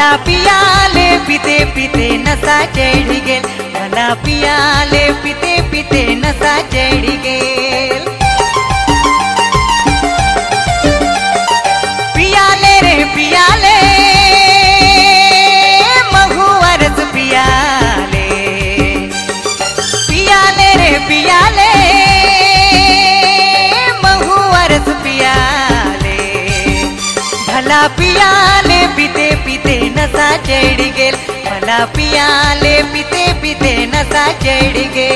भला पियाले, पीते पीते नशा चढ़ गेल। भला पियाले, पीते पीते नशा चढ़ गेल। पियाले रे, पियाले महुआ रस पियाले। पियाले रे, पियाले महुआ रस पियाले। भला पियाले, पीते नशा चढ़ गेल भला पियाले पिते पिते नसा चढ़ गेल।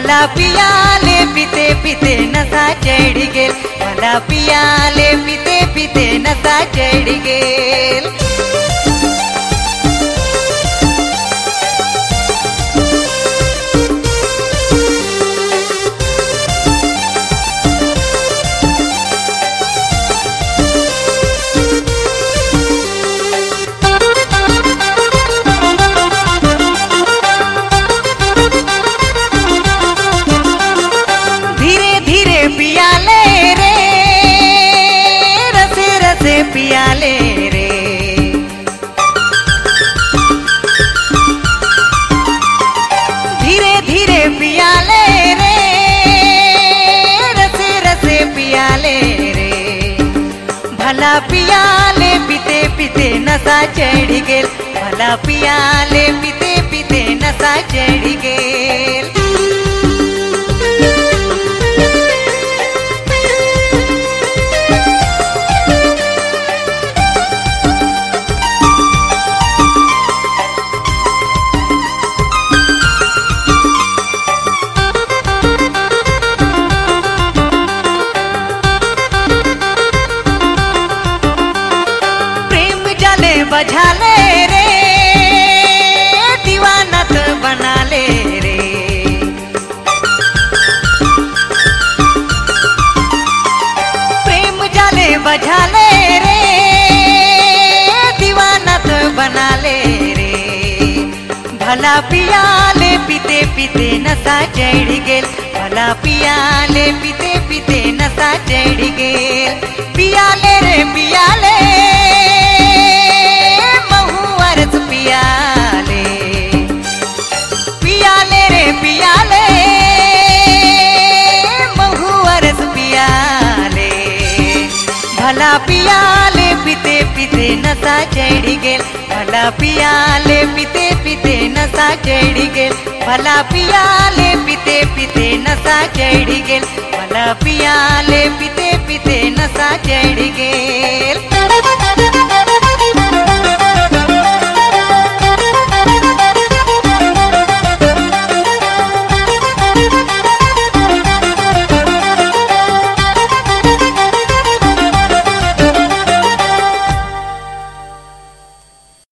भला पियाले पिते पिते नसा चढ़ गेल. मला पियाले पिते पिते नसा चढ़ गेल. पियाले रे। धीरे धीरे पियाले रे, रसे रसे पियाले रे। भला पियाले पीते पीते नशा चढ़ गेल। भला पियाले पीते पीते नशा चढ़ गेल। भला पियाले पीते पीते नशा चढ़ गेल। भला पियाले पीते पीते नशा चढ़ गेल। पियाले रे, पियाले। पियाले। पियाले रे, पियाले। महुआ रस पियाले। भला पियाले पीते पीते नशा चढ़ गेल। भला पियाले पीते पीते नशा चढ़ गेल भला पियाले पीते पीते नशा चढ़ गेल भला पियाले पीते पीते नशा चढ़ गेल